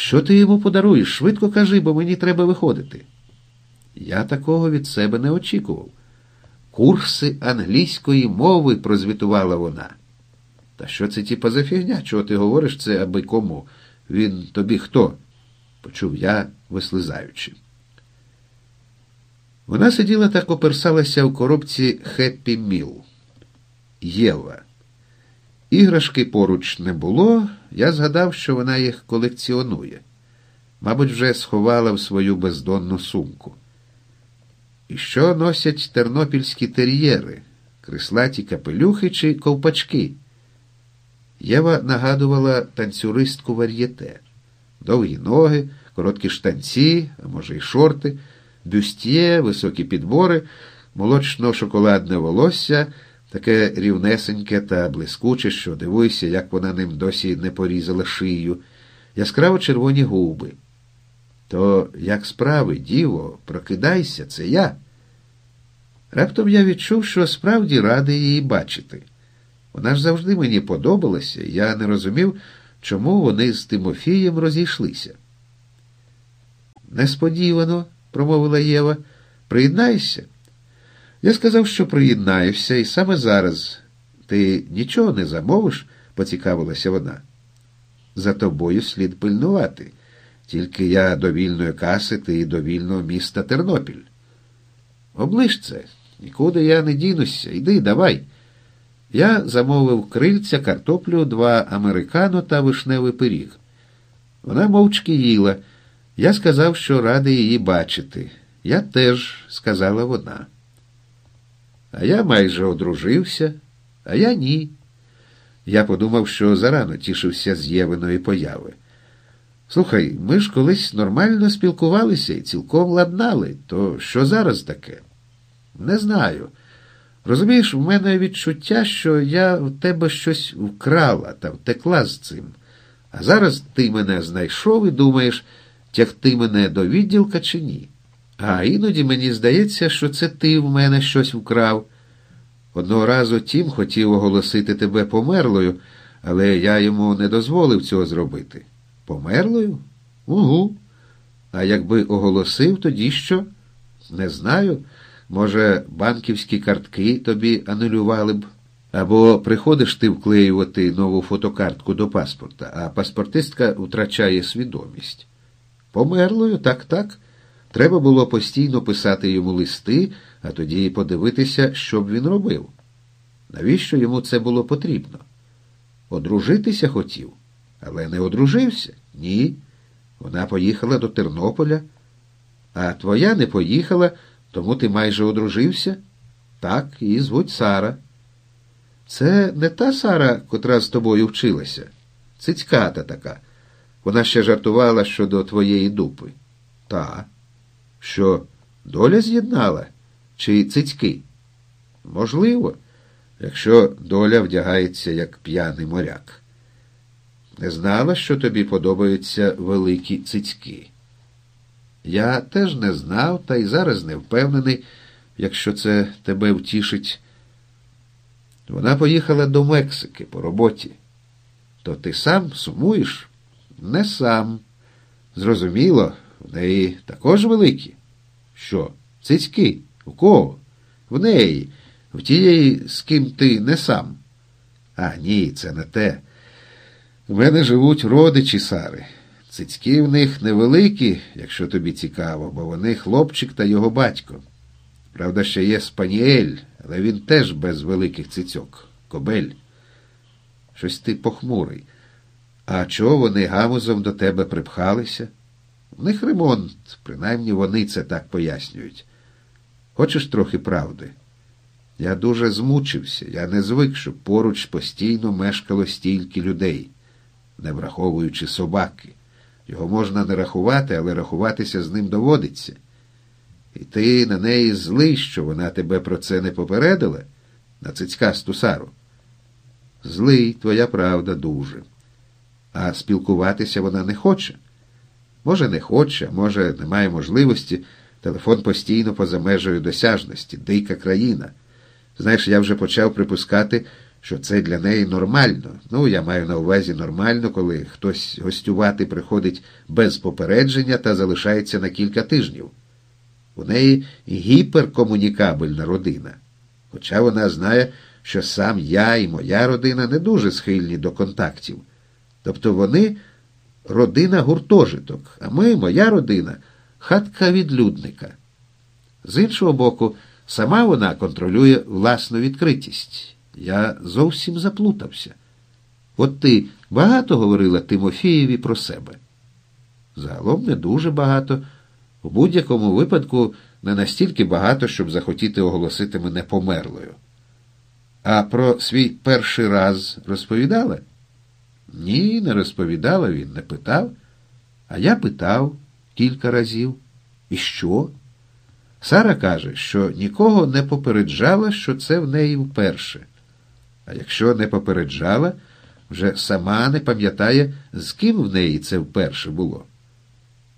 Що ти йому подаруєш? Швидко кажи, бо мені треба виходити. Я такого від себе не очікував. Курси англійської мови, прозвітувала вона. Та що це типа за фігня? Чого ти говориш це аби кому? Він тобі хто? почув я, вислизаючи. Вона сиділа та коперсалася в коробці Хеппі Міл. Єва. Іграшки поруч не було, я згадав, що вона їх колекціонує. Мабуть, вже сховала в свою бездонну сумку. І що носять тернопільські тер'єри, крислаті капелюхи чи ковпачки? Єва нагадувала танцюристку вар'єте. Довгі ноги, короткі штанці, а може, й шорти, бюстє, високі підбори, молочно-шоколадне волосся, таке рівнесеньке та блискуче, що дивуйся, як вона ним досі не порізала шию, яскраво червоні губи. То, як справи, діво, прокидайся, це я. Раптом я відчув, що справді радий її бачити. Вона ж завжди мені подобалася, я не розумів, чому вони з Тимофієм розійшлися. Несподівано, промовила Єва, приєднайся. Я сказав, що приєднаюся, і саме зараз ти нічого не замовиш, поцікавилася вона. За тобою слід пильнувати. Тільки я до вільної каси, ти до вільного міста Тернопіль. Оближ це, нікуди я не дінуся. Йди, давай. Я замовив крильця, картоплю, два американо та вишневий пиріг. Вона мовчки їла. Я сказав, що радий її бачити. Я теж, сказала вона. А я майже одружився, а я ні. Я подумав, що зарано тішився з Євиної появи. Слухай, ми ж колись нормально спілкувалися і цілком ладнали, то що зараз таке? Не знаю. Розумієш, в мене відчуття, що я в тебе щось вкрала та втекла з цим. А зараз ти мене знайшов і думаєш, тягти мене до відділка чи ні. А іноді мені здається, що це ти в мене щось вкрав. Одного разу тім хотів оголосити тебе померлою, але я йому не дозволив цього зробити. Померлою? Угу. А якби оголосив, тоді що? Не знаю. Може, банківські картки тобі анулювали б. Або приходиш ти вклеювати нову фотокартку до паспорта, а паспортистка втрачає свідомість. Померлою, так, так. Треба було постійно писати йому листи, а тоді подивитися, що б він робив. Навіщо йому це було потрібно? Одружитися хотів, але не одружився. Ні. Вона поїхала до Тернополя, а твоя не поїхала, тому ти майже одружився? Так, її звуть Сара. Це не та Сара, котра з тобою вчилася. Цицьката така. Вона ще жартувала щодо твоєї дупи. Та. Що, доля з'єднала? Чи цицьки? Можливо, якщо доля вдягається як п'яний моряк. Не знала, що тобі подобаються великі цицьки. Я теж не знав, та й зараз не впевнений, якщо це тебе втішить. Вона поїхала до Мексики по роботі. То ти сам сумуєш? Не сам. Зрозуміло, в неї також великі. Що? Цицьки? У кого? В неї, в тієї, з ким ти не сам. А ні, це не те. У мене живуть родичі Сари. Цицьки в них невеликі, якщо тобі цікаво, бо вони хлопчик та його батько. Правда, ще є спаніель, але він теж без великих цицьок. Кобель. Щось ти похмурий. А чого вони гамузом до тебе припхалися? В них ремонт, принаймні вони це так пояснюють. Хочеш трохи правди? Я дуже змучився, я не звик, щоб поруч постійно мешкало стільки людей, не враховуючи собаки. Його можна не рахувати, але рахуватися з ним доводиться. І ти на неї злий, що вона тебе про це не попередила, на цицькасту Сару. Злий, твоя правда, дуже. А спілкуватися вона не хоче. Може, не хоче, може, немає можливості. Телефон постійно поза межею досяжності, дика країна. Знаєш, я вже почав припускати, що це для неї нормально. Ну, я маю на увазі нормально, коли хтось гостювати приходить без попередження та залишається на кілька тижнів. У неї гіперкомунікабельна родина. Хоча вона знає, що сам я і моя родина не дуже схильні до контактів. Тобто вони родина гуртожиток, а ми, моя родина, хатка відлюдника. З іншого боку, сама вона контролює власну відкритість. Я зовсім заплутався. От ти багато говорила Тимофієві про себе? Загалом не дуже багато. У будь-якому випадку не настільки багато, щоб захотіти оголосити мене померлою. А про свій перший раз розповідала? Ні, не розповідала, він не питав. А я питав кілька разів. І що? Сара каже, що нікого не попереджала, що це в неї вперше. А якщо не попереджала, вже сама не пам'ятає, з ким в неї це вперше було.